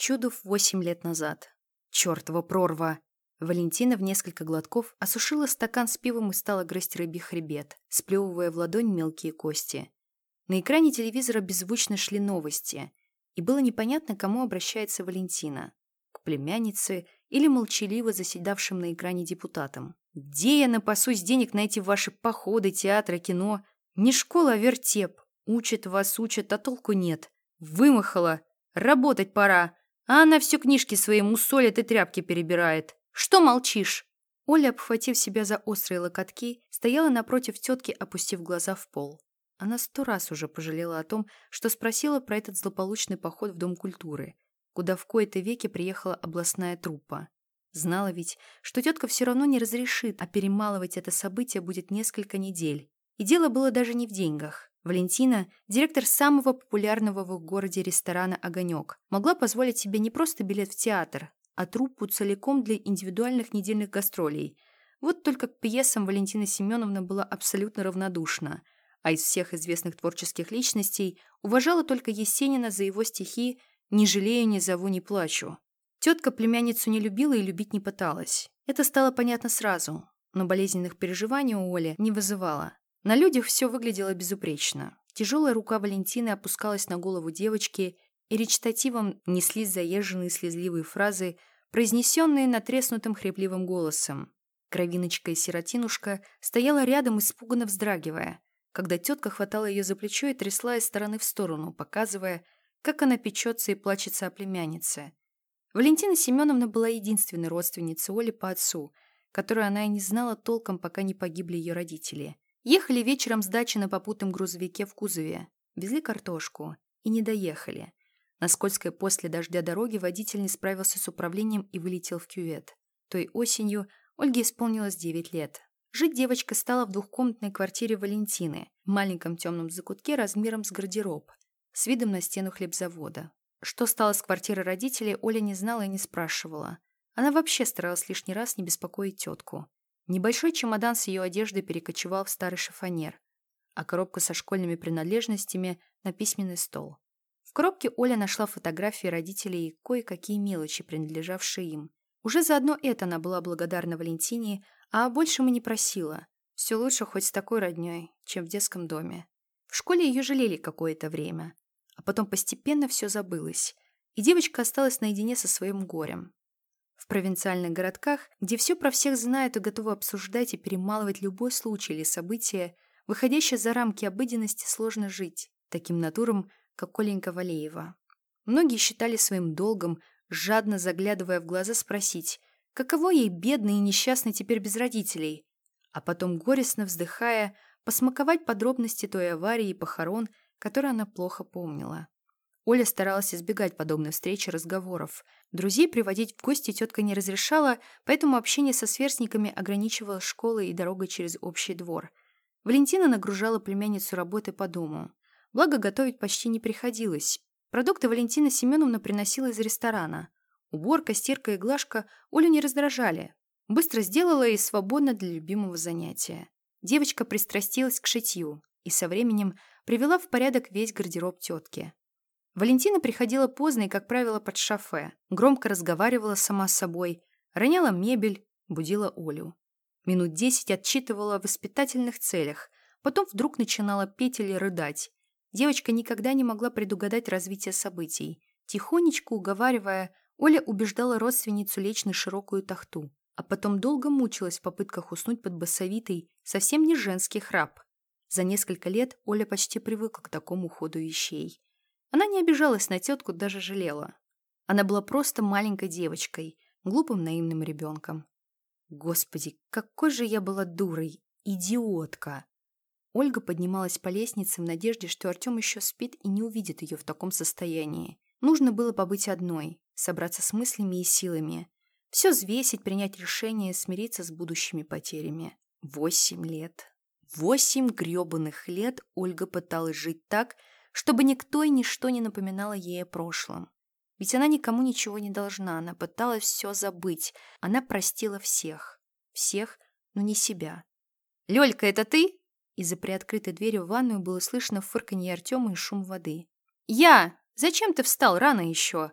Чудов восемь лет назад. Чёртова прорва! Валентина в несколько глотков осушила стакан с пивом и стала грызть рыбий хребет, сплевывая в ладонь мелкие кости. На экране телевизора беззвучно шли новости, и было непонятно, кому обращается Валентина. К племяннице или молчаливо заседавшим на экране депутатам. «Где я напасусь денег на эти ваши походы, театры, кино? Не школа, а вертеп. Учат вас, учат, а толку нет. Вымахала. Работать пора. А она все книжки свои мусолит и тряпки перебирает. Что молчишь?» Оля, обхватив себя за острые локотки, стояла напротив тетки, опустив глаза в пол. Она сто раз уже пожалела о том, что спросила про этот злополучный поход в Дом культуры, куда в кои-то веки приехала областная труппа. Знала ведь, что тетка все равно не разрешит, а перемалывать это событие будет несколько недель. И дело было даже не в деньгах. Валентина, директор самого популярного в городе ресторана «Огонек», могла позволить себе не просто билет в театр, а труппу целиком для индивидуальных недельных гастролей. Вот только к пьесам Валентина Семеновна была абсолютно равнодушна, а из всех известных творческих личностей уважала только Есенина за его стихи «Не жалею, не зову, не плачу». Тетка племянницу не любила и любить не пыталась. Это стало понятно сразу, но болезненных переживаний у Оли не вызывало. На людях все выглядело безупречно. Тяжелая рука Валентины опускалась на голову девочки, и речитативом неслись заезженные слезливые фразы, произнесенные натреснутым хрипливым голосом. Кровиночка и сиротинушка стояла рядом, испуганно вздрагивая, когда тетка хватала ее за плечо и трясла из стороны в сторону, показывая, как она печется и плачется о племяннице. Валентина Семеновна была единственной родственницей Оли по отцу, которую она и не знала толком, пока не погибли ее родители. Ехали вечером с дачи на попутном грузовике в кузове, везли картошку и не доехали. На скользкой после дождя дороги водитель не справился с управлением и вылетел в кювет. Той осенью Ольге исполнилось 9 лет. Жить девочка стала в двухкомнатной квартире Валентины, в маленьком темном закутке размером с гардероб, с видом на стену хлебзавода. Что стало с квартирой родителей, Оля не знала и не спрашивала. Она вообще старалась лишний раз не беспокоить тетку. Небольшой чемодан с ее одеждой перекочевал в старый шифонер, а коробка со школьными принадлежностями на письменный стол. В коробке Оля нашла фотографии родителей и кое-какие мелочи, принадлежавшие им. Уже заодно это она была благодарна Валентине, а больше мы не просила. Все лучше хоть с такой родней, чем в детском доме. В школе ее жалели какое-то время а потом постепенно все забылось, и девочка осталась наедине со своим горем. В провинциальных городках, где все про всех знают и готовы обсуждать и перемалывать любой случай или событие, выходящее за рамки обыденности, сложно жить, таким натурам, как Коленька Валеева. Многие считали своим долгом, жадно заглядывая в глаза, спросить, каково ей бедной и несчастной теперь без родителей, а потом, горестно вздыхая, посмаковать подробности той аварии и похорон, который она плохо помнила. Оля старалась избегать подобной встречи и разговоров. Друзей приводить в гости тетка не разрешала, поэтому общение со сверстниками ограничивалось школой и дорогой через общий двор. Валентина нагружала племянницу работой по дому. Благо, готовить почти не приходилось. Продукты Валентина Семеновна приносила из ресторана. Уборка, стирка и глажка Олю не раздражали. Быстро сделала и свободно для любимого занятия. Девочка пристрастилась к шитью и со временем привела в порядок весь гардероб тетки. Валентина приходила поздно и, как правило, под шофе, громко разговаривала сама с собой, роняла мебель, будила Олю. Минут десять отчитывала о воспитательных целях, потом вдруг начинала петь или рыдать. Девочка никогда не могла предугадать развитие событий. Тихонечко уговаривая, Оля убеждала родственницу лечь на широкую тахту, а потом долго мучилась в попытках уснуть под басовитый, совсем не женский храп. За несколько лет Оля почти привыкла к такому ходу вещей. Она не обижалась на тетку, даже жалела. Она была просто маленькой девочкой, глупым наивным ребенком. Господи, какой же я была дурой, идиотка! Ольга поднималась по лестнице в надежде, что Артем еще спит и не увидит ее в таком состоянии. Нужно было побыть одной, собраться с мыслями и силами. Все взвесить, принять решение, смириться с будущими потерями. Восемь лет. Восемь грёбаных лет Ольга пыталась жить так, чтобы никто и ничто не напоминало ей о прошлом. Ведь она никому ничего не должна, она пыталась все забыть. Она простила всех. Всех, но не себя. «Лёлька, это ты?» Из-за приоткрытой двери в ванную было слышно фырканье Артема и шум воды. «Я! Зачем ты встал? Рано еще!»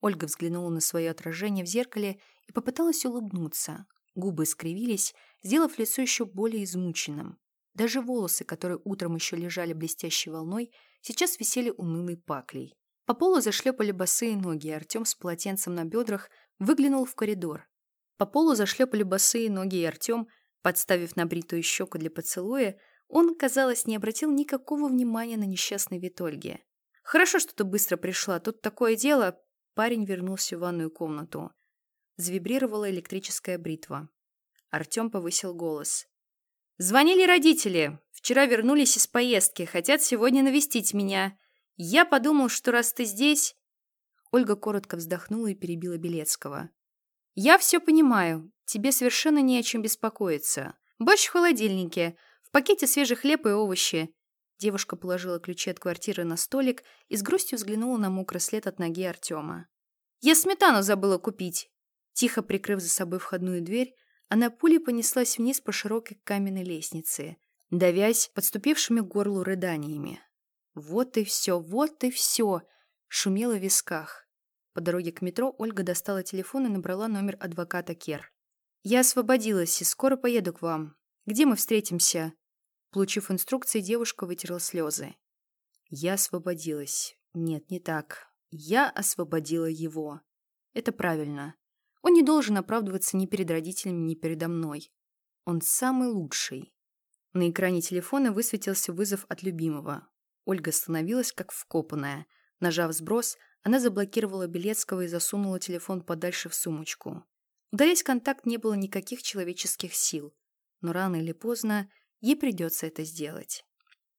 Ольга взглянула на свое отражение в зеркале и попыталась улыбнуться. Губы скривились, сделав лицо еще более измученным. Даже волосы, которые утром еще лежали блестящей волной, сейчас висели унылой паклей. По полу зашлепали босые ноги, и Артем с полотенцем на бедрах выглянул в коридор. По полу зашлепали босые ноги, и Артем, подставив набритую щеку для поцелуя, он, казалось, не обратил никакого внимания на несчастный вид Ольги. «Хорошо, что ты быстро пришла. Тут такое дело...» Парень вернулся в ванную комнату. Завибрировала электрическая бритва. Артем повысил голос. «Звонили родители. Вчера вернулись из поездки. Хотят сегодня навестить меня. Я подумал, что раз ты здесь...» Ольга коротко вздохнула и перебила Белецкого. «Я все понимаю. Тебе совершенно не о чем беспокоиться. Борщ в холодильнике. В пакете свежий хлеб и овощи. Девушка положила ключи от квартиры на столик и с грустью взглянула на мокрый след от ноги Артема. «Я сметану забыла купить!» Тихо прикрыв за собой входную дверь, она пулей понеслась вниз по широкой каменной лестнице, давясь подступившими к горлу рыданиями. «Вот и все, вот и все!» шумело в висках. По дороге к метро Ольга достала телефон и набрала номер адвоката Кер. «Я освободилась и скоро поеду к вам. Где мы встретимся?» Получив инструкции, девушка вытерла слезы. Я освободилась. Нет, не так. Я освободила его. Это правильно. Он не должен оправдываться ни перед родителями, ни передо мной. Он самый лучший. На экране телефона высветился вызов от любимого. Ольга остановилась, как вкопанная. Нажав сброс, она заблокировала Белецкого и засунула телефон подальше в сумочку. Удалять контакт не было никаких человеческих сил. Но рано или поздно Ей придется это сделать.